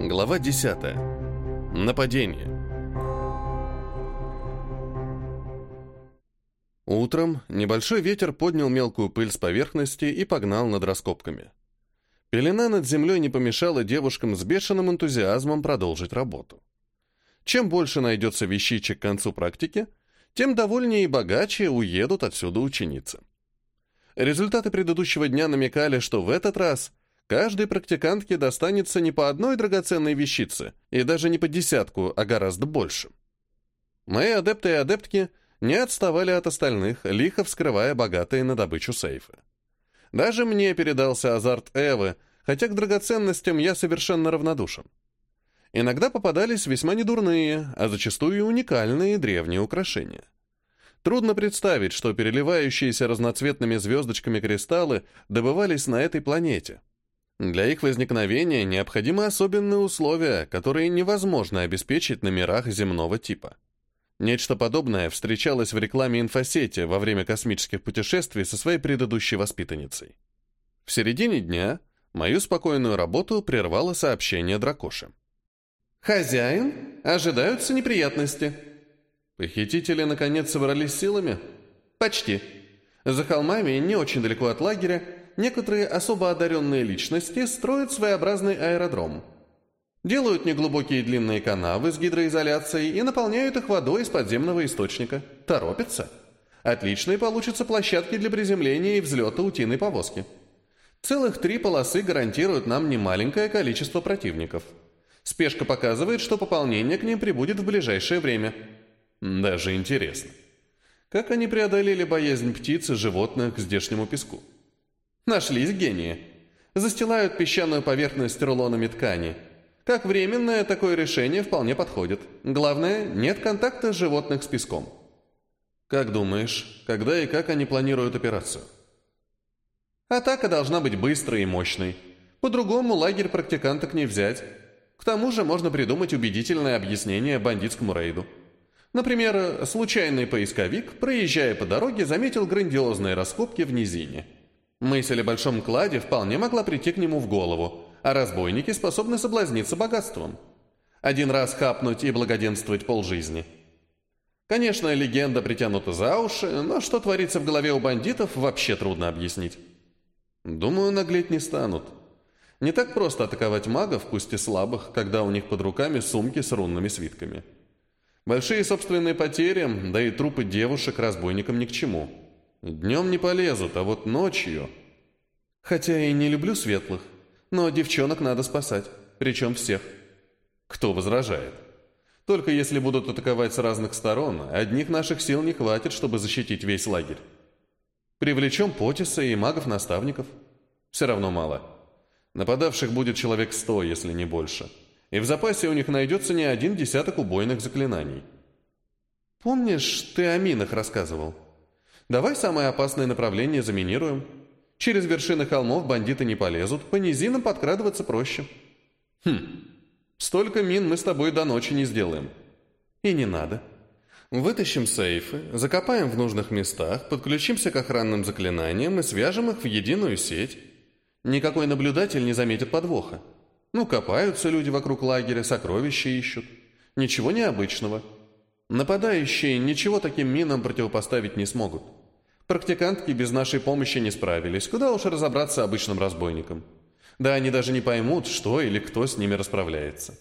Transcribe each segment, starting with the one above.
Глава 10. Нападение. Утром небольшой ветер поднял мелкую пыль с поверхности и погнал над раскопками. Пелена над землей не помешала девушкам с бешеным энтузиазмом продолжить работу. Чем больше найдется вещичек к концу практики, тем довольнее и богаче уедут отсюда ученицы. Результаты предыдущего дня намекали, что в этот раз каждой практикантке достанется не по одной драгоценной вещице, и даже не по десятку, а гораздо больше. Мои адепты и адептки не отставали от остальных, лихо вскрывая богатые на добычу сейфы. Даже мне передался азарт Эвы, хотя к драгоценностям я совершенно равнодушен. Иногда попадались весьма недурные, а зачастую уникальные древние украшения. Трудно представить, что переливающиеся разноцветными звездочками кристаллы добывались на этой планете. Для их возникновения необходимы особенные условия, которые невозможно обеспечить на мирах земного типа. Нечто подобное встречалось в рекламе инфосети во время космических путешествий со своей предыдущей воспитанницей. В середине дня мою спокойную работу прервало сообщение Дракоши. «Хозяин, ожидаются неприятности». Похитители наконец собрались силами? Почти. За холмами, не очень далеко от лагеря, некоторые особо одаренные личности строят своеобразный аэродром. Делают неглубокие длинные канавы с гидроизоляцией и наполняют их водой из подземного источника. Торопятся. Отличные получатся площадки для приземления и взлета утиной повозки. Целых три полосы гарантируют нам немаленькое количество противников. Спешка показывает, что пополнение к ним прибудет в ближайшее время. Даже интересно. Как они преодолели боязнь птиц и животных к здешнему песку? Нашлись гении. Застилают песчаную поверхность рулонами ткани. Как временное, такое решение вполне подходит. Главное, нет контакта животных с песком. Как думаешь, когда и как они планируют операцию? Атака должна быть быстрой и мощной. По-другому лагерь практиканток не взять. К тому же можно придумать убедительное объяснение бандитскому рейду. Например, случайный поисковик, проезжая по дороге, заметил грандиозные раскопки в низине. Мысль о большом кладе вполне могла прийти к нему в голову, а разбойники способны соблазниться богатством. Один раз хапнуть и благоденствовать полжизни. Конечно, легенда притянута за уши, но что творится в голове у бандитов, вообще трудно объяснить. Думаю, наглеть не станут. Не так просто атаковать магов, пусть и слабых, когда у них под руками сумки с рунными свитками. Большие собственные потери, да и трупы девушек разбойникам ни к чему. Днем не полезут, а вот ночью... Хотя и не люблю светлых, но девчонок надо спасать, причем всех. Кто возражает? Только если будут атаковать с разных сторон, одних наших сил не хватит, чтобы защитить весь лагерь. Привлечем Потиса и магов-наставников. Все равно мало. Нападавших будет человек сто, если не больше и в запасе у них найдется не один десяток убойных заклинаний. Помнишь, ты о минах рассказывал? Давай самое опасное направление заминируем. Через вершины холмов бандиты не полезут, по низинам подкрадываться проще. Хм, столько мин мы с тобой до ночи не сделаем. И не надо. Вытащим сейфы, закопаем в нужных местах, подключимся к охранным заклинаниям и свяжем их в единую сеть. Никакой наблюдатель не заметит подвоха. Ну, копаются люди вокруг лагеря, сокровища ищут. Ничего необычного. Нападающие ничего таким минам противопоставить не смогут. Практикантки без нашей помощи не справились. Куда уж разобраться обычным разбойникам. Да они даже не поймут, что или кто с ними расправляется.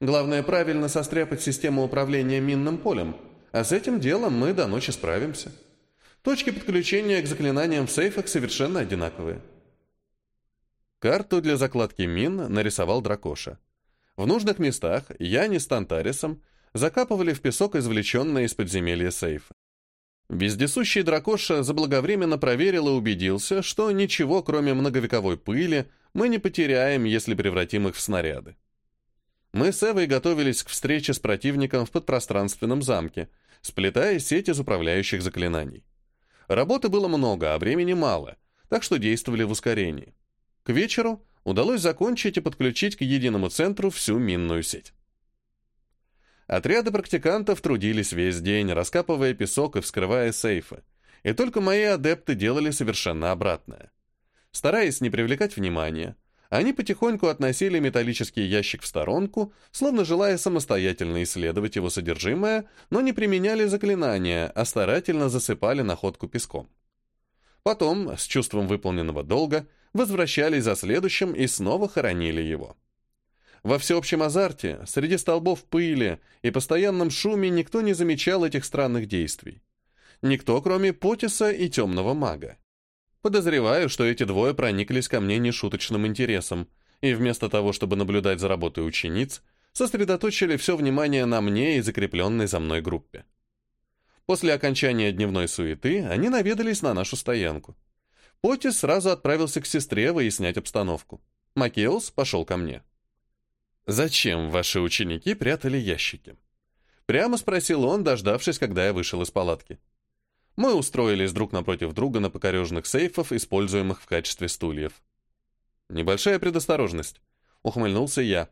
Главное правильно состряпать систему управления минным полем, а с этим делом мы до ночи справимся. Точки подключения к заклинаниям в сейфах совершенно одинаковые. Карту для закладки мин нарисовал Дракоша. В нужных местах Яни с Тантарисом закапывали в песок извлеченные из подземелья сейфы. Вездесущий Дракоша заблаговременно проверил и убедился, что ничего, кроме многовековой пыли, мы не потеряем, если превратим их в снаряды. Мы с Эвой готовились к встрече с противником в подпространственном замке, сплетая сеть из управляющих заклинаний. Работы было много, а времени мало, так что действовали в ускорении. К вечеру удалось закончить и подключить к единому центру всю минную сеть. Отряды практикантов трудились весь день, раскапывая песок и вскрывая сейфы. И только мои адепты делали совершенно обратное. Стараясь не привлекать внимания, Они потихоньку относили металлический ящик в сторонку, словно желая самостоятельно исследовать его содержимое, но не применяли заклинания, а старательно засыпали находку песком. Потом, с чувством выполненного долга, возвращались за следующим и снова хоронили его. Во всеобщем азарте, среди столбов пыли и постоянном шуме никто не замечал этих странных действий. Никто, кроме Потиса и темного мага. Подозреваю, что эти двое прониклись ко мне нешуточным интересом, и вместо того, чтобы наблюдать за работой учениц, сосредоточили все внимание на мне и закрепленной за мной группе. После окончания дневной суеты они наведались на нашу стоянку. Потис сразу отправился к сестре выяснять обстановку. Макеус пошел ко мне. «Зачем ваши ученики прятали ящики?» Прямо спросил он, дождавшись, когда я вышел из палатки. Мы устроились друг напротив друга на покорежных сейфов, используемых в качестве стульев. «Небольшая предосторожность», — ухмыльнулся я.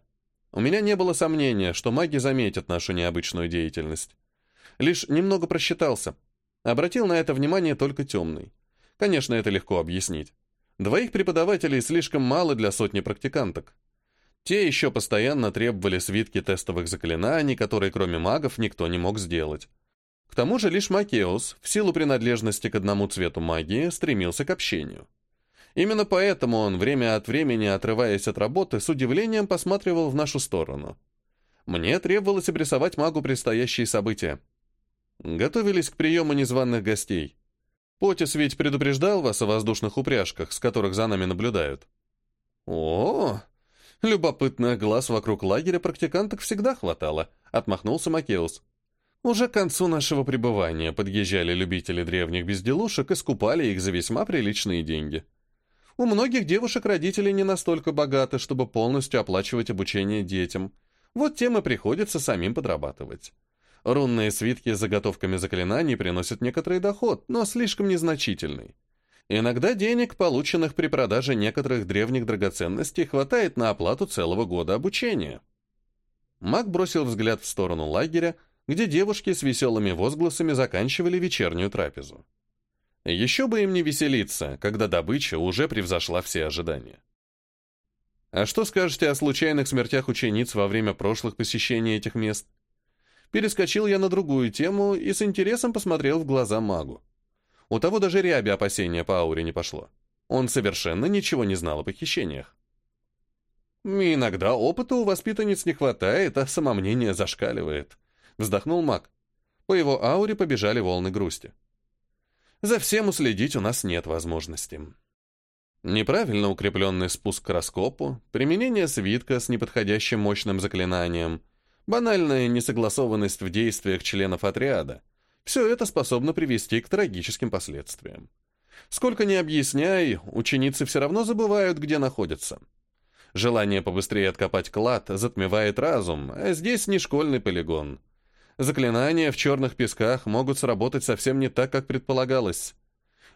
У меня не было сомнения, что маги заметят нашу необычную деятельность. Лишь немного просчитался. Обратил на это внимание только темный. Конечно, это легко объяснить. Двоих преподавателей слишком мало для сотни практиканток. Те еще постоянно требовали свитки тестовых заклинаний, которые кроме магов никто не мог сделать. К тому же лишь Макеус, в силу принадлежности к одному цвету магии, стремился к общению. Именно поэтому он, время от времени отрываясь от работы, с удивлением посматривал в нашу сторону. Мне требовалось обрисовать магу предстоящие события. Готовились к приему незваных гостей. Потис ведь предупреждал вас о воздушных упряжках, с которых за нами наблюдают. О, любопытных глаз вокруг лагеря практиканток всегда хватало, отмахнулся Макеус. Уже к концу нашего пребывания подъезжали любители древних безделушек и скупали их за весьма приличные деньги. У многих девушек родители не настолько богаты, чтобы полностью оплачивать обучение детям. Вот тем и приходится самим подрабатывать. Рунные свитки с заготовками заклинаний приносят некоторый доход, но слишком незначительный. Иногда денег, полученных при продаже некоторых древних драгоценностей, хватает на оплату целого года обучения. Маг бросил взгляд в сторону лагеря, где девушки с веселыми возгласами заканчивали вечернюю трапезу. Еще бы им не веселиться, когда добыча уже превзошла все ожидания. А что скажете о случайных смертях учениц во время прошлых посещений этих мест? Перескочил я на другую тему и с интересом посмотрел в глаза магу. У того даже ряби опасения по ауре не пошло. Он совершенно ничего не знал о похищениях. «Иногда опыта у воспитанниц не хватает, а самомнение зашкаливает», — вздохнул маг. По его ауре побежали волны грусти. «За всем уследить у нас нет возможности». Неправильно укрепленный спуск к раскопу, применение свитка с неподходящим мощным заклинанием, банальная несогласованность в действиях членов отряда — все это способно привести к трагическим последствиям. Сколько ни объясняй, ученицы все равно забывают, где находятся. Желание побыстрее откопать клад затмевает разум, а здесь не школьный полигон. Заклинания в черных песках могут сработать совсем не так, как предполагалось.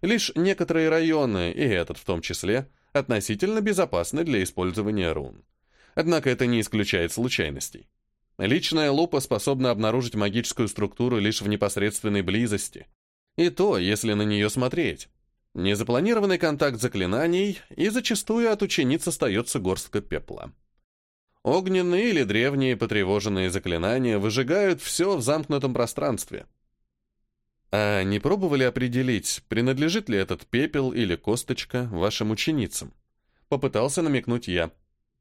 Лишь некоторые районы, и этот в том числе, относительно безопасны для использования рун. Однако это не исключает случайностей. Личная лупа способна обнаружить магическую структуру лишь в непосредственной близости. И то, если на нее смотреть. Незапланированный контакт заклинаний, и зачастую от учениц остается горстка пепла. Огненные или древние потревоженные заклинания выжигают все в замкнутом пространстве. А не пробовали определить, принадлежит ли этот пепел или косточка вашим ученицам? Попытался намекнуть я.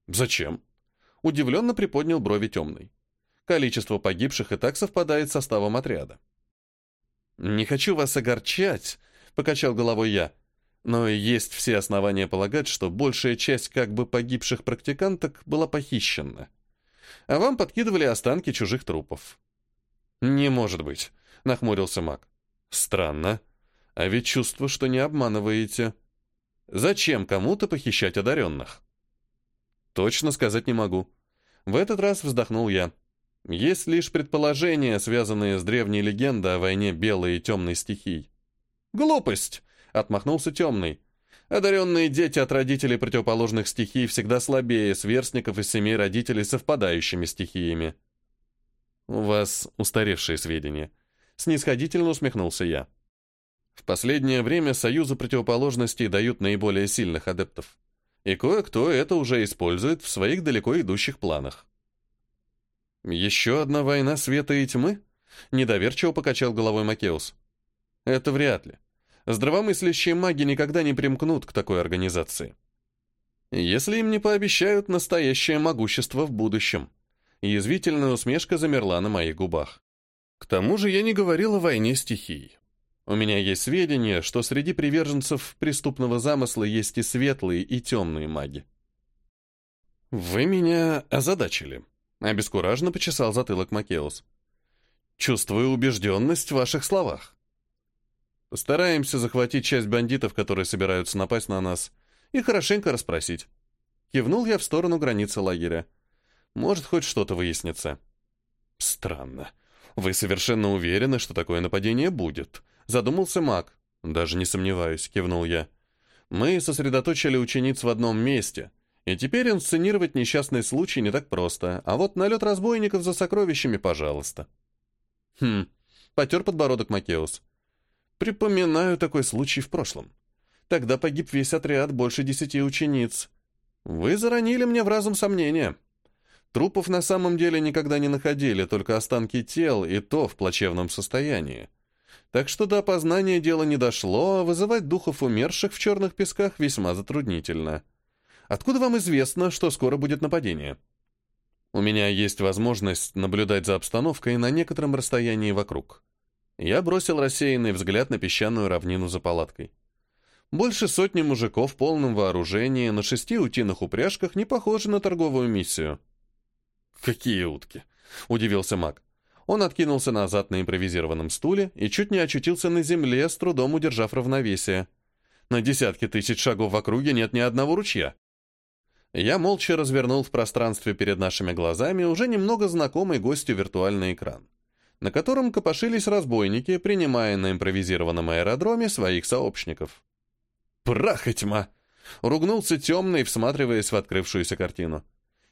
Зачем? Удивленно приподнял брови темный. Количество погибших и так совпадает с составом отряда. «Не хочу вас огорчать», — покачал головой я. «Но есть все основания полагать, что большая часть как бы погибших практиканток была похищена. А вам подкидывали останки чужих трупов». «Не может быть», — нахмурился маг. «Странно. А ведь чувство, что не обманываете. Зачем кому-то похищать одаренных?» «Точно сказать не могу». В этот раз вздохнул я. Есть лишь предположения, связанные с древней легендой о войне белой и темной стихий. «Глупость!» — отмахнулся темный. Одаренные дети от родителей противоположных стихий всегда слабее сверстников из семей родителей совпадающими стихиями. «У вас устаревшие сведения», — снисходительно усмехнулся я. «В последнее время союзы противоположностей дают наиболее сильных адептов. и кое-кто это уже использует в своих далеко идущих планах. «Еще одна война света и тьмы?» — недоверчиво покачал головой Макеус. «Это вряд ли. Здравомыслящие маги никогда не примкнут к такой организации. Если им не пообещают настоящее могущество в будущем». Язвительная усмешка замерла на моих губах. К тому же я не говорил о войне стихий. У меня есть сведения, что среди приверженцев преступного замысла есть и светлые, и темные маги. «Вы меня озадачили», — обескураженно почесал затылок Макеус. «Чувствую убежденность в ваших словах. Постараемся захватить часть бандитов, которые собираются напасть на нас, и хорошенько расспросить». Кивнул я в сторону границы лагеря. «Может, хоть что-то выяснится». «Странно. Вы совершенно уверены, что такое нападение будет?» Задумался маг. «Даже не сомневаюсь», — кивнул я. «Мы сосредоточили учениц в одном месте, и теперь инсценировать несчастный случай не так просто, а вот налет разбойников за сокровищами, пожалуйста». «Хм», — потер подбородок Макеус. «Припоминаю такой случай в прошлом. Тогда погиб весь отряд, больше десяти учениц. Вы заронили мне в разум сомнения». Трупов на самом деле никогда не находили, только останки тел, и то в плачевном состоянии. Так что до опознания дело не дошло, а вызывать духов умерших в черных песках весьма затруднительно. Откуда вам известно, что скоро будет нападение? У меня есть возможность наблюдать за обстановкой на некотором расстоянии вокруг. Я бросил рассеянный взгляд на песчаную равнину за палаткой. Больше сотни мужиков в полном вооружении на шести утиных упряжках не похожи на торговую миссию. «Какие утки?» — удивился маг. Он откинулся назад на импровизированном стуле и чуть не очутился на земле, с трудом удержав равновесие. На десятки тысяч шагов в округе нет ни одного ручья. Я молча развернул в пространстве перед нашими глазами уже немного знакомый гостю виртуальный экран, на котором копошились разбойники, принимая на импровизированном аэродроме своих сообщников. «Прах и тьма!» — ругнулся темный, всматриваясь в открывшуюся картину.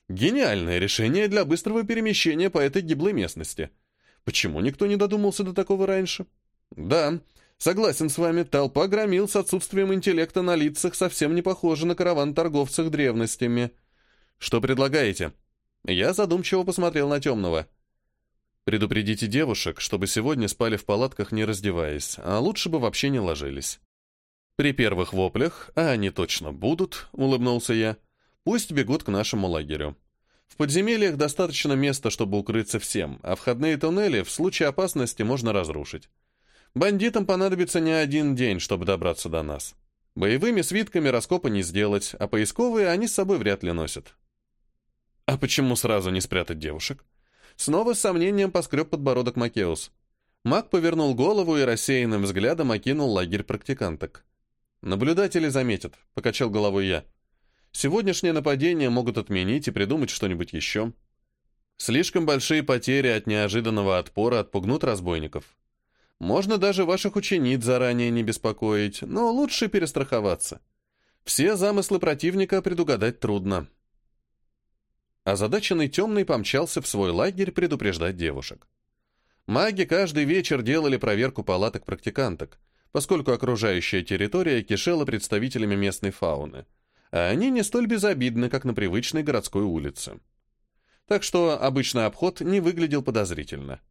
Гениальное решение для быстрого перемещения по этой гиблой местности. Почему никто не додумался до такого раньше? Да, согласен с вами, толпа громил с отсутствием интеллекта на лицах совсем не похожа на караван торговцев древностями. Что предлагаете? Я задумчиво посмотрел на темного. Предупредите девушек, чтобы сегодня спали в палатках, не раздеваясь, а лучше бы вообще не ложились. При первых воплях, а они точно будут, улыбнулся я, — Пусть бегут к нашему лагерю. В подземельях достаточно места, чтобы укрыться всем, а входные туннели в случае опасности можно разрушить. Бандитам понадобится не один день, чтобы добраться до нас. Боевыми свитками раскопа не сделать, а поисковые они с собой вряд ли носят. А почему сразу не спрятать девушек? Снова с сомнением поскреб подбородок Макеус. Маг повернул голову и рассеянным взглядом окинул лагерь практиканток. «Наблюдатели заметят», — покачал головой я. Сегодняшнее нападение могут отменить и придумать что-нибудь еще. Слишком большие потери от неожиданного отпора отпугнут разбойников. Можно даже ваших учениц заранее не беспокоить, но лучше перестраховаться. Все замыслы противника предугадать трудно. Озадаченный темный помчался в свой лагерь предупреждать девушек. Маги каждый вечер делали проверку палаток практиканток, поскольку окружающая территория кишела представителями местной фауны – а они не столь безобидны, как на привычной городской улице. Так что обычный обход не выглядел подозрительно.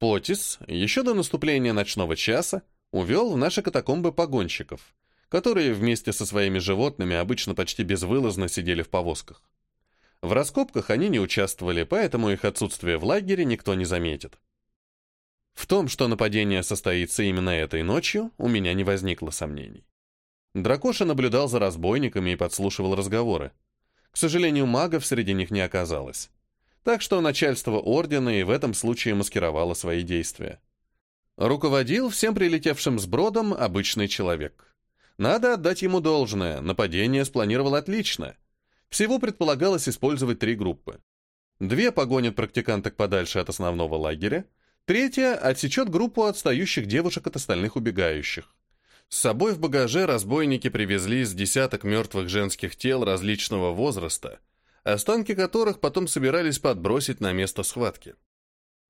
Потис еще до наступления ночного часа увел в наши катакомбы погонщиков, которые вместе со своими животными обычно почти безвылазно сидели в повозках. В раскопках они не участвовали, поэтому их отсутствие в лагере никто не заметит. В том, что нападение состоится именно этой ночью, у меня не возникло сомнений. Дракоша наблюдал за разбойниками и подслушивал разговоры. К сожалению, магов среди них не оказалось. Так что начальство Ордена и в этом случае маскировало свои действия. Руководил всем прилетевшим с бродом обычный человек. Надо отдать ему должное, нападение спланировал отлично. Всего предполагалось использовать три группы. Две погонят практиканток подальше от основного лагеря, третья отсечет группу отстающих девушек от остальных убегающих. С собой в багаже разбойники привезли с десяток мертвых женских тел различного возраста, останки которых потом собирались подбросить на место схватки.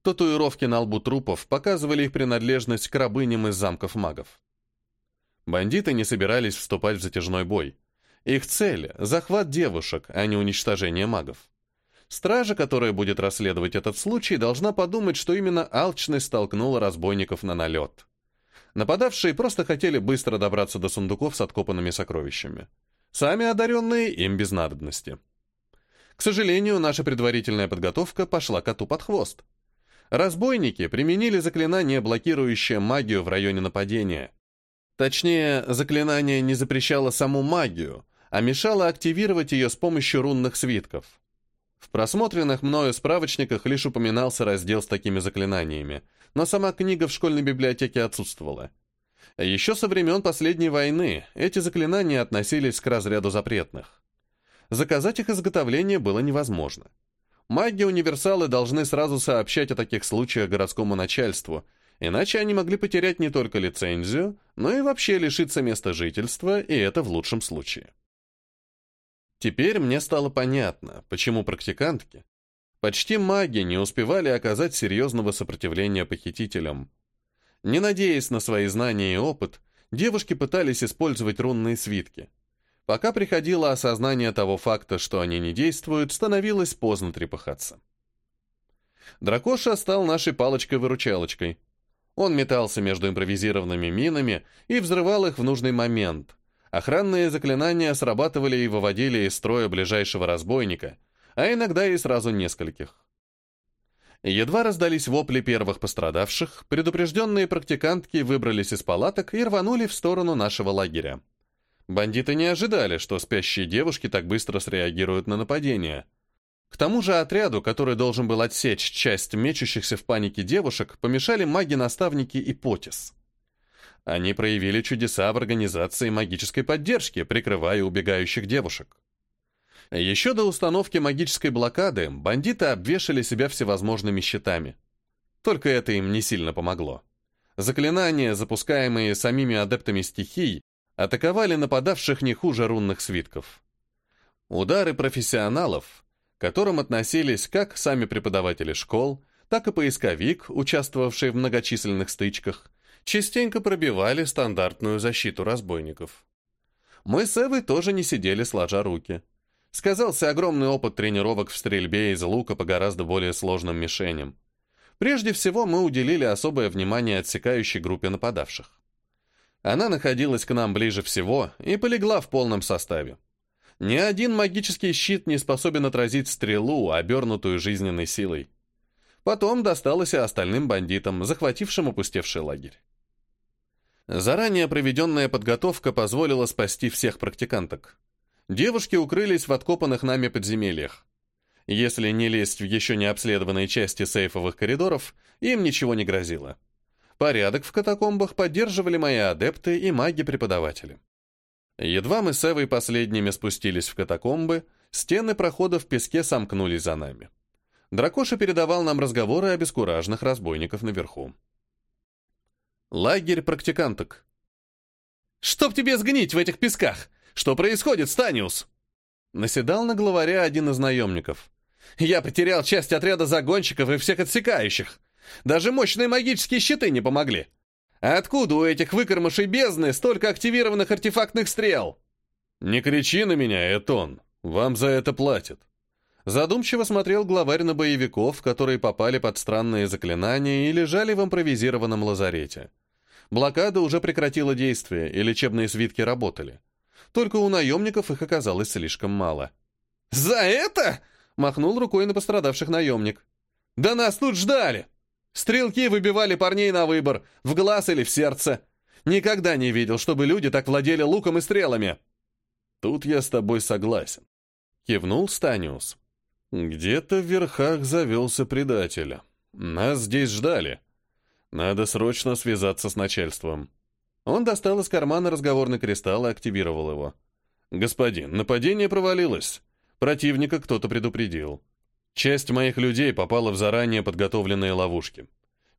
Татуировки на лбу трупов показывали их принадлежность к рабыням из замков магов. Бандиты не собирались вступать в затяжной бой. Их цель — захват девушек, а не уничтожение магов. Стража, которая будет расследовать этот случай, должна подумать, что именно алчность столкнула разбойников на налет. Нападавшие просто хотели быстро добраться до сундуков с откопанными сокровищами. Сами одаренные им без надобности. К сожалению, наша предварительная подготовка пошла коту под хвост. Разбойники применили заклинание, блокирующее магию в районе нападения. Точнее, заклинание не запрещало саму магию, а мешало активировать ее с помощью рунных свитков. В просмотренных мною справочниках лишь упоминался раздел с такими заклинаниями, но сама книга в школьной библиотеке отсутствовала. Еще со времен последней войны эти заклинания относились к разряду запретных. Заказать их изготовление было невозможно. Маги-универсалы должны сразу сообщать о таких случаях городскому начальству, иначе они могли потерять не только лицензию, но и вообще лишиться места жительства, и это в лучшем случае. Теперь мне стало понятно, почему практикантки, почти маги, не успевали оказать серьезного сопротивления похитителям. Не надеясь на свои знания и опыт, девушки пытались использовать рунные свитки. Пока приходило осознание того факта, что они не действуют, становилось поздно трепыхаться. Дракоша стал нашей палочкой-выручалочкой. Он метался между импровизированными минами и взрывал их в нужный момент, Охранные заклинания срабатывали и выводили из строя ближайшего разбойника, а иногда и сразу нескольких. Едва раздались вопли первых пострадавших, предупрежденные практикантки выбрались из палаток и рванули в сторону нашего лагеря. Бандиты не ожидали, что спящие девушки так быстро среагируют на нападение. К тому же отряду, который должен был отсечь часть мечущихся в панике девушек, помешали маги-наставники и Потис. Они проявили чудеса в организации магической поддержки, прикрывая убегающих девушек. Еще до установки магической блокады бандиты обвешали себя всевозможными щитами. Только это им не сильно помогло. Заклинания, запускаемые самими адептами стихий, атаковали нападавших не хуже рунных свитков. Удары профессионалов, к которым относились как сами преподаватели школ, так и поисковик, участвовавший в многочисленных стычках, частенько пробивали стандартную защиту разбойников. Мы с Эвой тоже не сидели сложа руки. Сказался огромный опыт тренировок в стрельбе из лука по гораздо более сложным мишеням. Прежде всего мы уделили особое внимание отсекающей группе нападавших. Она находилась к нам ближе всего и полегла в полном составе. Ни один магический щит не способен отразить стрелу, обернутую жизненной силой. Потом досталось и остальным бандитам, захватившим опустевший лагерь. Заранее проведенная подготовка позволила спасти всех практиканток. Девушки укрылись в откопанных нами подземельях. Если не лезть в еще не обследованные части сейфовых коридоров, им ничего не грозило. Порядок в катакомбах поддерживали мои адепты и маги-преподаватели. Едва мы с Эвой последними спустились в катакомбы, стены прохода в песке сомкнулись за нами. Дракоша передавал нам разговоры о бескуражных разбойников наверху. Лагерь практиканток. «Чтоб тебе сгнить в этих песках! Что происходит, Станиус?» Наседал на главаря один из наемников. «Я потерял часть отряда загонщиков и всех отсекающих. Даже мощные магические щиты не помогли. Откуда у этих выкормышей бездны столько активированных артефактных стрел?» «Не кричи на меня, Этон. Вам за это платят». Задумчиво смотрел главарь на боевиков, которые попали под странные заклинания и лежали в импровизированном лазарете. Блокада уже прекратила действие, и лечебные свитки работали. Только у наемников их оказалось слишком мало. «За это?» — махнул рукой на пострадавших наемник. «Да нас тут ждали! Стрелки выбивали парней на выбор, в глаз или в сердце. Никогда не видел, чтобы люди так владели луком и стрелами». «Тут я с тобой согласен», — кивнул Станиус. «Где-то в верхах завелся предатель. Нас здесь ждали. Надо срочно связаться с начальством. Он достал из кармана разговорный кристалл и активировал его. «Господин, нападение провалилось. Противника кто-то предупредил. Часть моих людей попала в заранее подготовленные ловушки.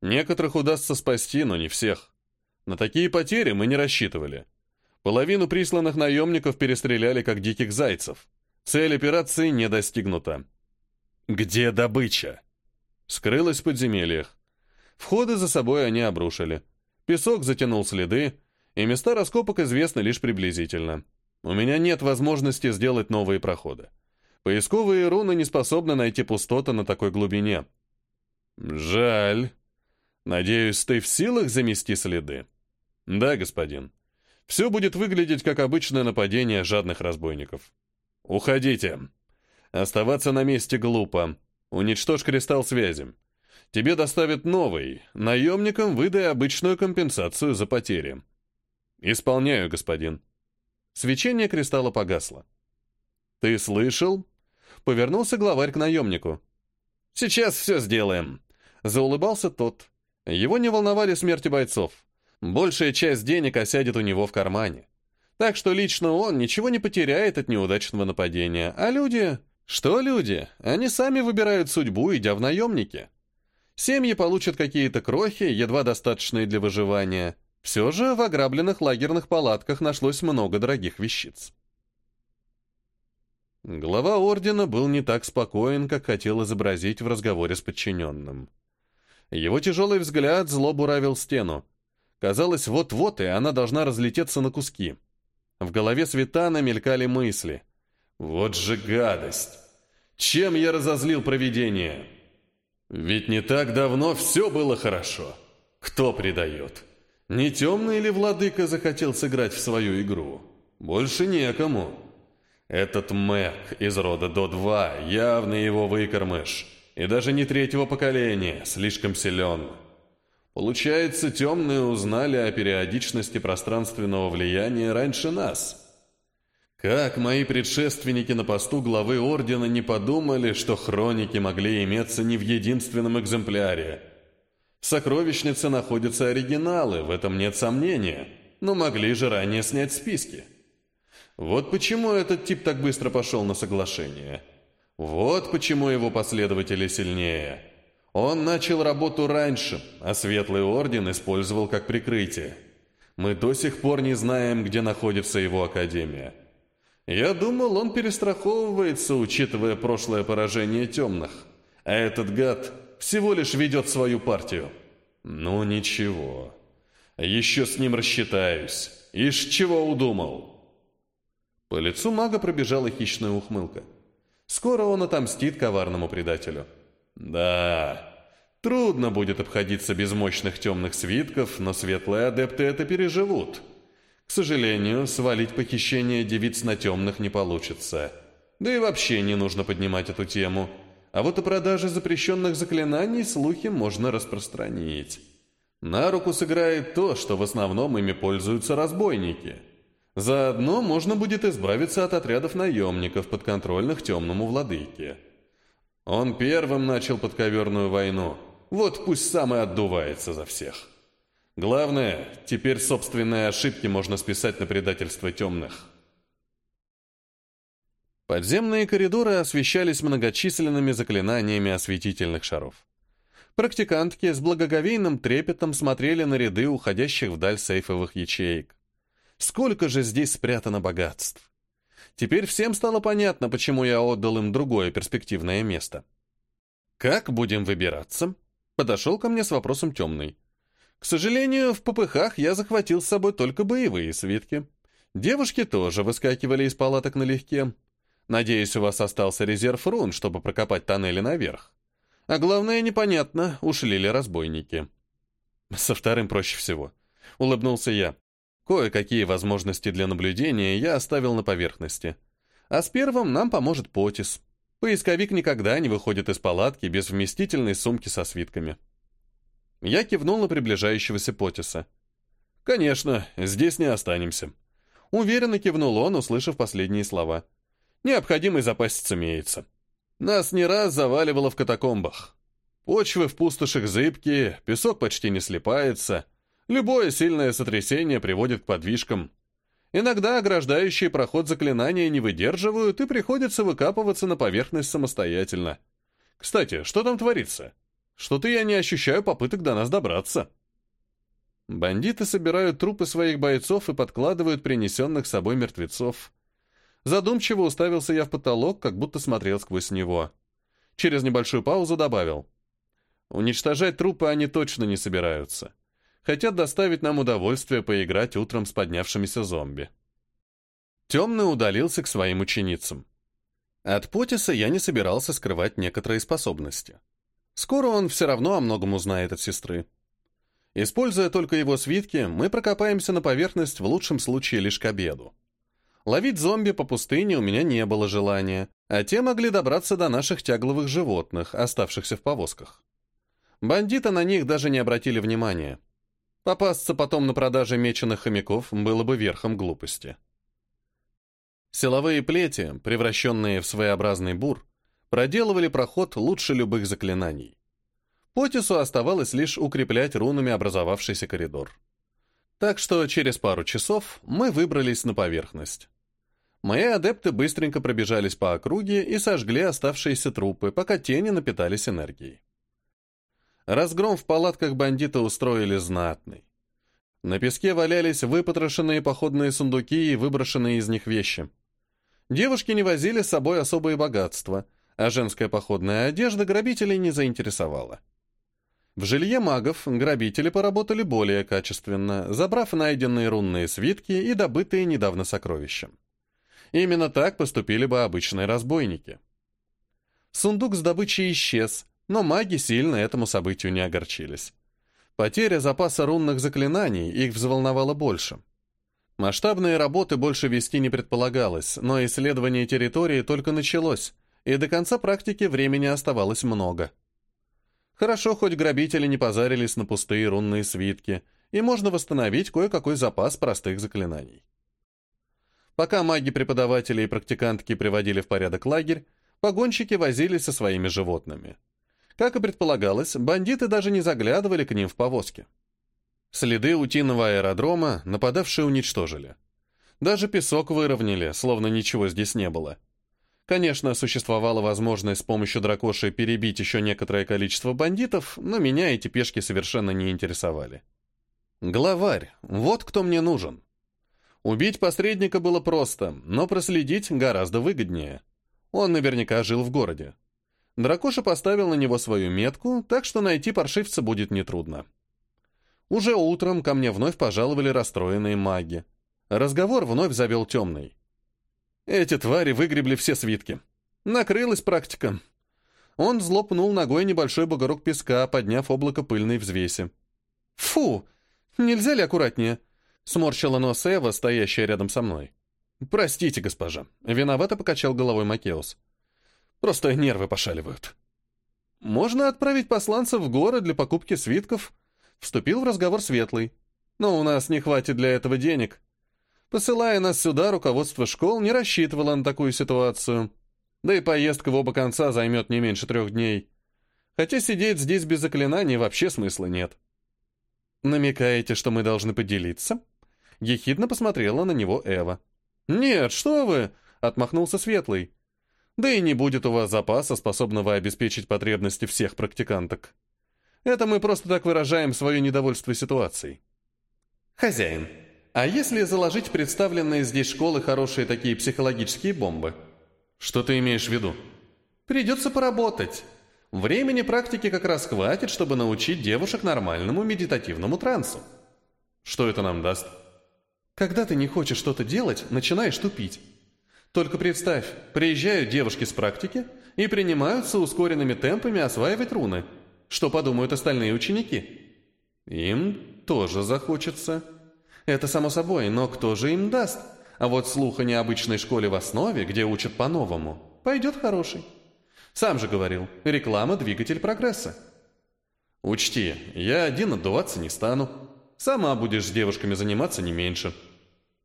Некоторых удастся спасти, но не всех. На такие потери мы не рассчитывали. Половину присланных наемников перестреляли, как диких зайцев. Цель операции не достигнута. Где добыча? Скрылась в подземельях. Входы за собой они обрушили. Песок затянул следы, и места раскопок известны лишь приблизительно. У меня нет возможности сделать новые проходы. Поисковые руны не способны найти пустоты на такой глубине. Жаль. Надеюсь, ты в силах замести следы? Да, господин. Все будет выглядеть как обычное нападение жадных разбойников. Уходите. Оставаться на месте глупо. Уничтожь кристалл связи. Тебе доставят новый. Наемникам выдай обычную компенсацию за потери. Исполняю, господин. Свечение кристалла погасло. Ты слышал? Повернулся главарь к наемнику. Сейчас все сделаем. Заулыбался тот. Его не волновали смерти бойцов. Большая часть денег осядет у него в кармане. Так что лично он ничего не потеряет от неудачного нападения. А люди... Что люди? Они сами выбирают судьбу, идя в наемники. Семьи получат какие-то крохи, едва достаточные для выживания. Все же в ограбленных лагерных палатках нашлось много дорогих вещиц. Глава ордена был не так спокоен, как хотел изобразить в разговоре с подчиненным. Его тяжелый взгляд зло буравил стену. Казалось, вот-вот, и она должна разлететься на куски. В голове Светана мелькали мысли. «Вот же гадость! Чем я разозлил провидение? Ведь не так давно все было хорошо. Кто предает? Не темный ли владыка захотел сыграть в свою игру? Больше некому. Этот Мэг из рода До-2 явно его выкормыш. И даже не третьего поколения, слишком силен. Получается, темные узнали о периодичности пространственного влияния раньше нас – как мои предшественники на посту главы ордена не подумали, что хроники могли иметься не в единственном экземпляре. В сокровищнице находятся оригиналы, в этом нет сомнения, но могли же ранее снять списки. Вот почему этот тип так быстро пошел на соглашение. Вот почему его последователи сильнее. Он начал работу раньше, а Светлый Орден использовал как прикрытие. Мы до сих пор не знаем, где находится его Академия. Я думал, он перестраховывается, учитывая прошлое поражение темных. А этот гад всего лишь ведет свою партию. Ну ничего. Еще с ним рассчитаюсь. Ишь чего удумал? По лицу мага пробежала хищная ухмылка. Скоро он отомстит коварному предателю. Да, трудно будет обходиться без мощных темных свитков, но светлые адепты это переживут. К сожалению, свалить похищение девиц на темных не получится. Да и вообще не нужно поднимать эту тему. А вот о продаже запрещенных заклинаний слухи можно распространить. На руку сыграет то, что в основном ими пользуются разбойники. Заодно можно будет избавиться от отрядов наемников, подконтрольных темному владыке. Он первым начал подковерную войну. Вот пусть сам и отдувается за всех. Главное, теперь собственные ошибки можно списать на предательство темных. Подземные коридоры освещались многочисленными заклинаниями осветительных шаров. Практикантки с благоговейным трепетом смотрели на ряды уходящих вдаль сейфовых ячеек. Сколько же здесь спрятано богатств! Теперь всем стало понятно, почему я отдал им другое перспективное место. «Как будем выбираться?» Подошел ко мне с вопросом темный. К сожалению, в попыхах я захватил с собой только боевые свитки. Девушки тоже выскакивали из палаток налегке. Надеюсь, у вас остался резерв рун, чтобы прокопать тоннели наверх. А главное, непонятно, ушли ли разбойники. Со вторым проще всего. Улыбнулся я. Кое-какие возможности для наблюдения я оставил на поверхности. А с первым нам поможет Потис. Поисковик никогда не выходит из палатки без вместительной сумки со свитками. Я кивнул на приближающегося Потиса. «Конечно, здесь не останемся». Уверенно кивнул он, услышав последние слова. «Необходимый запасец имеется. Нас не раз заваливало в катакомбах. Почвы в пустошах зыбкие, песок почти не слипается. Любое сильное сотрясение приводит к подвижкам. Иногда ограждающие проход заклинания не выдерживают, и приходится выкапываться на поверхность самостоятельно. Кстати, что там творится?» Что-то я не ощущаю попыток до нас добраться. Бандиты собирают трупы своих бойцов и подкладывают принесенных с собой мертвецов. Задумчиво уставился я в потолок, как будто смотрел сквозь него. Через небольшую паузу добавил. Уничтожать трупы они точно не собираются. Хотят доставить нам удовольствие поиграть утром с поднявшимися зомби. Темный удалился к своим ученицам. От Потиса я не собирался скрывать некоторые способности. Скоро он все равно о многом узнает от сестры. Используя только его свитки, мы прокопаемся на поверхность в лучшем случае лишь к обеду. Ловить зомби по пустыне у меня не было желания, а те могли добраться до наших тягловых животных, оставшихся в повозках. Бандиты на них даже не обратили внимания. Попасться потом на продаже меченых хомяков было бы верхом глупости. Силовые плети, превращенные в своеобразный бур, проделывали проход лучше любых заклинаний. Потису оставалось лишь укреплять рунами образовавшийся коридор. Так что через пару часов мы выбрались на поверхность. Мои адепты быстренько пробежались по округе и сожгли оставшиеся трупы, пока тени напитались энергией. Разгром в палатках бандита устроили знатный. На песке валялись выпотрошенные походные сундуки и выброшенные из них вещи. Девушки не возили с собой особые богатства, а женская походная одежда грабителей не заинтересовала. В жилье магов грабители поработали более качественно, забрав найденные рунные свитки и добытые недавно сокровища. Именно так поступили бы обычные разбойники. Сундук с добычей исчез, но маги сильно этому событию не огорчились. Потеря запаса рунных заклинаний их взволновала больше – Масштабные работы больше вести не предполагалось, но исследование территории только началось, и до конца практики времени оставалось много. Хорошо, хоть грабители не позарились на пустые рунные свитки, и можно восстановить кое-какой запас простых заклинаний. Пока маги-преподаватели и практикантки приводили в порядок лагерь, погонщики возились со своими животными. Как и предполагалось, бандиты даже не заглядывали к ним в повозки. Следы утиного аэродрома нападавшие уничтожили. Даже песок выровняли, словно ничего здесь не было. Конечно, существовала возможность с помощью дракоши перебить еще некоторое количество бандитов, но меня эти пешки совершенно не интересовали. Главарь, вот кто мне нужен. Убить посредника было просто, но проследить гораздо выгоднее. Он наверняка жил в городе. Дракоша поставил на него свою метку, так что найти паршивца будет нетрудно. Уже утром ко мне вновь пожаловали расстроенные маги. Разговор вновь завел темный. Эти твари выгребли все свитки. Накрылась практика. Он злопнул ногой небольшой бугорок песка, подняв облако пыльной взвеси. «Фу! Нельзя ли аккуратнее?» — сморщила нос Эва, стоящая рядом со мной. «Простите, госпожа». Виновато покачал головой Макеус. «Просто нервы пошаливают». «Можно отправить посланцев в город для покупки свитков», Вступил в разговор Светлый. «Но у нас не хватит для этого денег. Посылая нас сюда, руководство школ не рассчитывало на такую ситуацию. Да и поездка в оба конца займет не меньше трех дней. Хотя сидеть здесь без заклинаний вообще смысла нет». «Намекаете, что мы должны поделиться?» Ехидно посмотрела на него Эва. «Нет, что вы!» — отмахнулся Светлый. «Да и не будет у вас запаса, способного обеспечить потребности всех практиканток». Это мы просто так выражаем свое недовольство ситуацией. Хозяин, а если заложить представленные здесь школы хорошие такие психологические бомбы? Что ты имеешь в виду? Придется поработать. Времени практики как раз хватит, чтобы научить девушек нормальному медитативному трансу. Что это нам даст? Когда ты не хочешь что-то делать, начинаешь тупить. Только представь, приезжают девушки с практики и принимаются ускоренными темпами осваивать руны – что подумают остальные ученики? Им тоже захочется. Это само собой, но кто же им даст? А вот слух о необычной школе в основе, где учат по-новому, пойдет хороший. Сам же говорил, реклама – двигатель прогресса. Учти, я один отдуваться не стану. Сама будешь с девушками заниматься не меньше.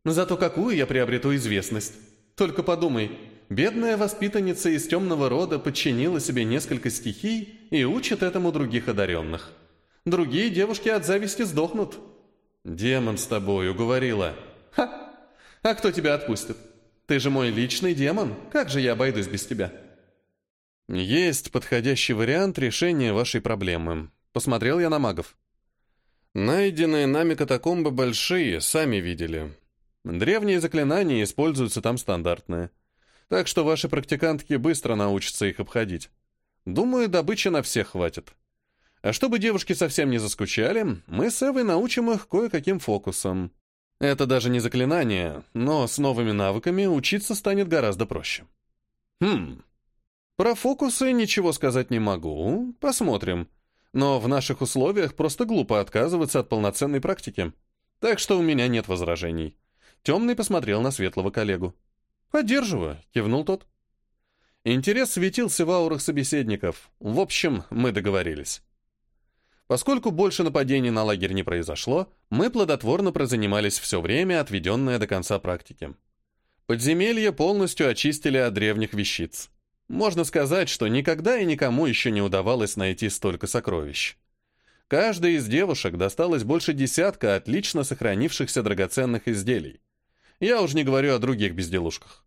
Зато какую я приобрету известность? Только подумай, бедная воспитанница из темного рода подчинила себе несколько стихий и учит этому других одаренных. Другие девушки от зависти сдохнут. Демон с тобой уговорила. Ха! А кто тебя отпустит? Ты же мой личный демон. Как же я обойдусь без тебя? Есть подходящий вариант решения вашей проблемы. Посмотрел я на магов. Найденные нами катакомбы большие, сами видели. Древние заклинания используются там стандартные. Так что ваши практикантки быстро научатся их обходить. Думаю, добычи на всех хватит. А чтобы девушки совсем не заскучали, мы с Эвой научим их кое-каким фокусам. Это даже не заклинание, но с новыми навыками учиться станет гораздо проще. Хм. Про фокусы ничего сказать не могу. Посмотрим. Но в наших условиях просто глупо отказываться от полноценной практики. Так что у меня нет возражений. Темный посмотрел на светлого коллегу. «Поддерживаю», — кивнул тот. Интерес светился в аурах собеседников. В общем, мы договорились. Поскольку больше нападений на лагерь не произошло, мы плодотворно прозанимались все время, отведенное до конца практики. Подземелье полностью очистили от древних вещиц. Можно сказать, что никогда и никому еще не удавалось найти столько сокровищ. Каждой из девушек досталось больше десятка отлично сохранившихся драгоценных изделий. Я уж не говорю о других безделушках.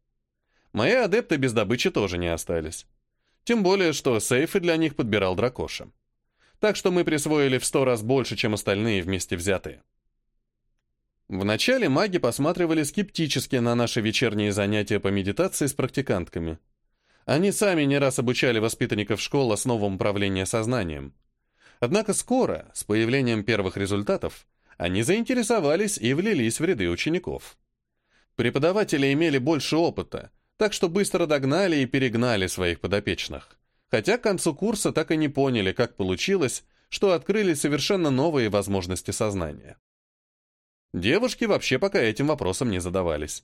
Мои адепты без добычи тоже не остались. Тем более, что сейфы для них подбирал Дракоша так что мы присвоили в сто раз больше, чем остальные вместе взятые. Вначале маги посматривали скептически на наши вечерние занятия по медитации с практикантками. Они сами не раз обучали воспитанников школ основам управления сознанием. Однако скоро, с появлением первых результатов, они заинтересовались и влились в ряды учеников. Преподаватели имели больше опыта, так что быстро догнали и перегнали своих подопечных хотя к концу курса так и не поняли, как получилось, что открыли совершенно новые возможности сознания. Девушки вообще пока этим вопросом не задавались.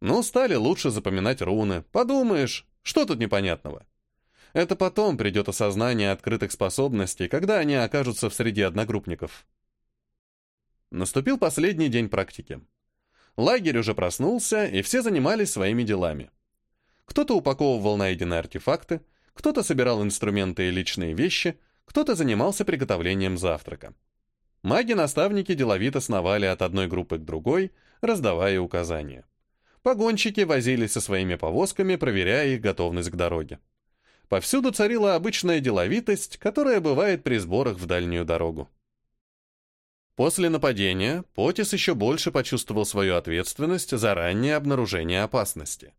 Ну, стали лучше запоминать руны. Подумаешь, что тут непонятного? Это потом придет осознание открытых способностей, когда они окажутся в среде одногруппников. Наступил последний день практики. Лагерь уже проснулся, и все занимались своими делами. Кто-то упаковывал найденные артефакты, кто-то собирал инструменты и личные вещи, кто-то занимался приготовлением завтрака. Маги-наставники деловито сновали от одной группы к другой, раздавая указания. Погонщики возились со своими повозками, проверяя их готовность к дороге. Повсюду царила обычная деловитость, которая бывает при сборах в дальнюю дорогу. После нападения Потис еще больше почувствовал свою ответственность за раннее обнаружение опасности.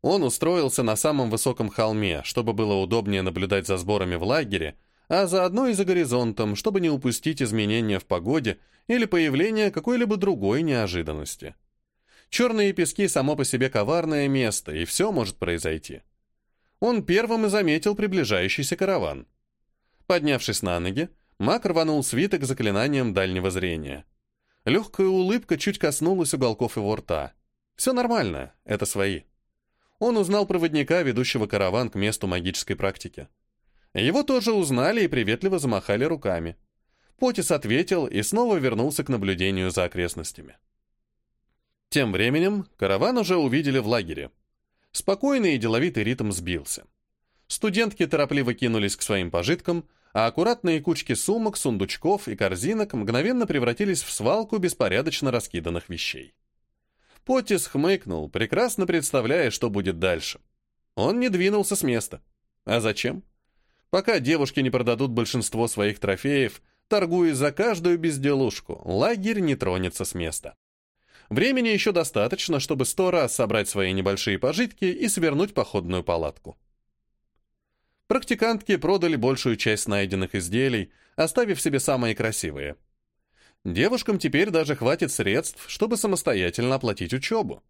Он устроился на самом высоком холме, чтобы было удобнее наблюдать за сборами в лагере, а заодно и за горизонтом, чтобы не упустить изменения в погоде или появление какой-либо другой неожиданности. Черные пески само по себе коварное место, и все может произойти. Он первым и заметил приближающийся караван. Поднявшись на ноги, маг рванул свиток заклинанием дальнего зрения. Легкая улыбка чуть коснулась уголков его рта. Все нормально, это свои он узнал проводника, ведущего караван к месту магической практики. Его тоже узнали и приветливо замахали руками. Потис ответил и снова вернулся к наблюдению за окрестностями. Тем временем караван уже увидели в лагере. Спокойный и деловитый ритм сбился. Студентки торопливо кинулись к своим пожиткам, а аккуратные кучки сумок, сундучков и корзинок мгновенно превратились в свалку беспорядочно раскиданных вещей. Потис хмыкнул, прекрасно представляя, что будет дальше. Он не двинулся с места. А зачем? Пока девушки не продадут большинство своих трофеев, торгуя за каждую безделушку, лагерь не тронется с места. Времени еще достаточно, чтобы сто раз собрать свои небольшие пожитки и свернуть походную палатку. Практикантки продали большую часть найденных изделий, оставив себе самые красивые – Девушкам теперь даже хватит средств, чтобы самостоятельно оплатить учебу.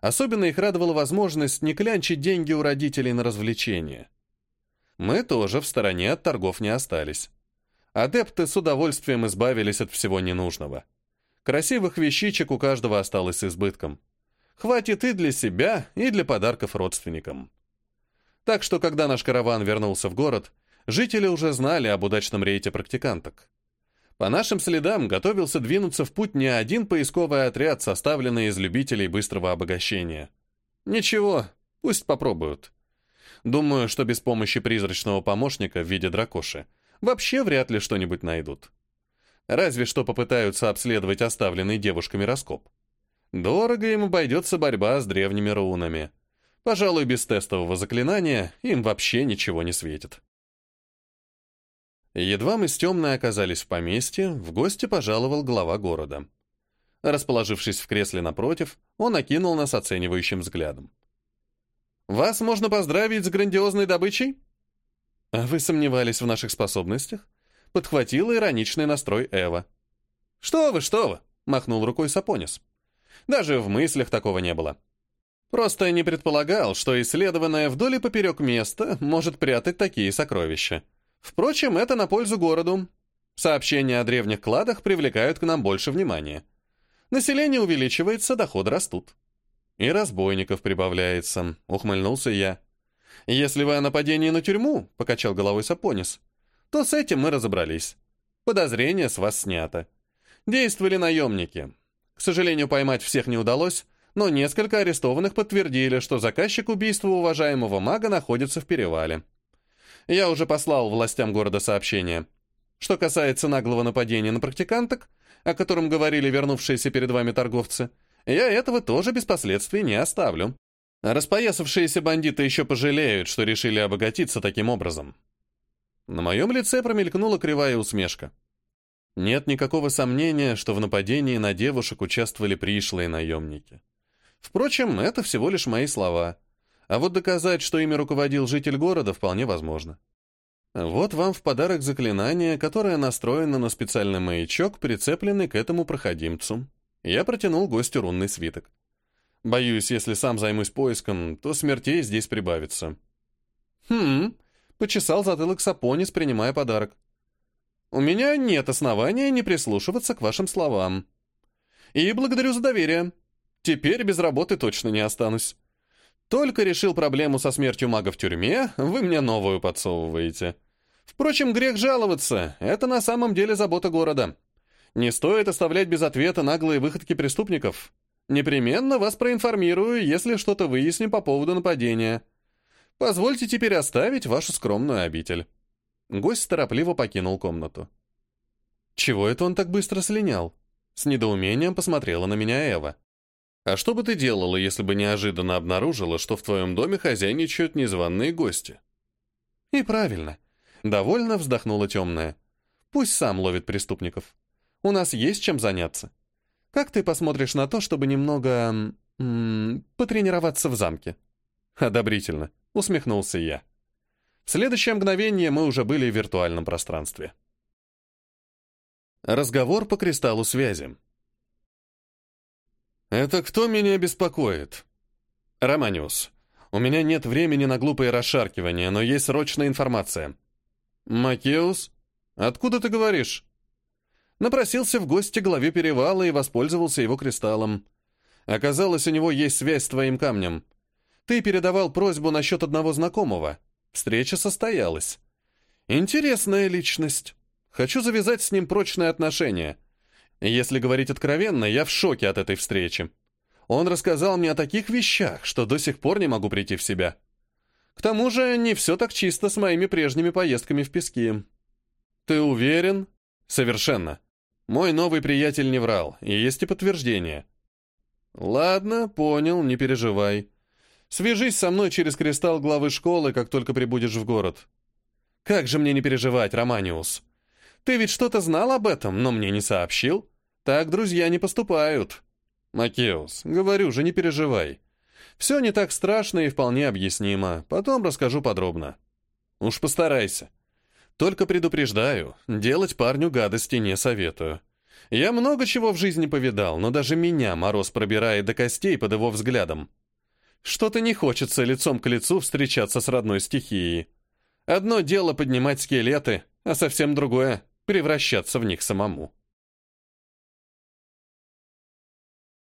Особенно их радовала возможность не клянчить деньги у родителей на развлечения. Мы тоже в стороне от торгов не остались. Адепты с удовольствием избавились от всего ненужного. Красивых вещичек у каждого осталось избытком. Хватит и для себя, и для подарков родственникам. Так что, когда наш караван вернулся в город, жители уже знали об удачном рейте практиканток. По нашим следам готовился двинуться в путь не один поисковый отряд, составленный из любителей быстрого обогащения. Ничего, пусть попробуют. Думаю, что без помощи призрачного помощника в виде дракоши вообще вряд ли что-нибудь найдут. Разве что попытаются обследовать оставленный девушками раскоп. Дорого им обойдется борьба с древними рунами. Пожалуй, без тестового заклинания им вообще ничего не светит. Едва мы с темной оказались в поместье, в гости пожаловал глава города. Расположившись в кресле напротив, он окинул нас оценивающим взглядом. «Вас можно поздравить с грандиозной добычей?» «А вы сомневались в наших способностях?» Подхватила ироничный настрой Эва. «Что вы, что вы!» — махнул рукой Сапонис. «Даже в мыслях такого не было. Просто не предполагал, что исследованное вдоль и поперек место может прятать такие сокровища. Впрочем, это на пользу городу. Сообщения о древних кладах привлекают к нам больше внимания. Население увеличивается, доходы растут. И разбойников прибавляется, ухмыльнулся я. Если вы о нападении на тюрьму, покачал головой Сапонис, то с этим мы разобрались. Подозрение с вас снято. Действовали наемники. К сожалению, поймать всех не удалось, но несколько арестованных подтвердили, что заказчик убийства уважаемого мага находится в перевале. Я уже послал властям города сообщение. Что касается наглого нападения на практиканток, о котором говорили вернувшиеся перед вами торговцы, я этого тоже без последствий не оставлю. Распоясавшиеся бандиты еще пожалеют, что решили обогатиться таким образом. На моем лице промелькнула кривая усмешка. Нет никакого сомнения, что в нападении на девушек участвовали пришлые наемники. Впрочем, это всего лишь мои слова. А вот доказать, что ими руководил житель города, вполне возможно. Вот вам в подарок заклинание, которое настроено на специальный маячок, прицепленный к этому проходимцу. Я протянул гостю рунный свиток. Боюсь, если сам займусь поиском, то смертей здесь прибавится. Хм, почесал затылок Сапонис, принимая подарок. У меня нет основания не прислушиваться к вашим словам. И благодарю за доверие. Теперь без работы точно не останусь. Только решил проблему со смертью мага в тюрьме, вы мне новую подсовываете. Впрочем, грех жаловаться, это на самом деле забота города. Не стоит оставлять без ответа наглые выходки преступников. Непременно вас проинформирую, если что-то выясним по поводу нападения. Позвольте теперь оставить вашу скромную обитель». Гость торопливо покинул комнату. «Чего это он так быстро слинял?» С недоумением посмотрела на меня Эва. «А что бы ты делала, если бы неожиданно обнаружила, что в твоем доме хозяйничают незваные гости?» «И правильно. Довольно вздохнула темная. Пусть сам ловит преступников. У нас есть чем заняться. Как ты посмотришь на то, чтобы немного... М -м, потренироваться в замке?» «Одобрительно», — усмехнулся я. В следующее мгновение мы уже были в виртуальном пространстве. Разговор по кристаллу связи. «Это кто меня беспокоит?» «Романиус, у меня нет времени на глупые расшаркивания, но есть срочная информация. «Макеус? Откуда ты говоришь?» Напросился в гости главе перевала и воспользовался его кристаллом. Оказалось, у него есть связь с твоим камнем. Ты передавал просьбу насчет одного знакомого. Встреча состоялась. Интересная личность. Хочу завязать с ним прочные отношения. Если говорить откровенно, я в шоке от этой встречи. Он рассказал мне о таких вещах, что до сих пор не могу прийти в себя. К тому же не все так чисто с моими прежними поездками в пески. Ты уверен? Совершенно. Мой новый приятель не врал, и есть и подтверждение. Ладно, понял, не переживай. Свяжись со мной через кристалл главы школы, как только прибудешь в город. Как же мне не переживать, Романиус? Ты ведь что-то знал об этом, но мне не сообщил. Так друзья не поступают. Макеус, говорю же, не переживай. Все не так страшно и вполне объяснимо. Потом расскажу подробно. Уж постарайся. Только предупреждаю, делать парню гадости не советую. Я много чего в жизни повидал, но даже меня мороз пробирает до костей под его взглядом. Что-то не хочется лицом к лицу встречаться с родной стихией. Одно дело поднимать скелеты, а совсем другое — превращаться в них самому.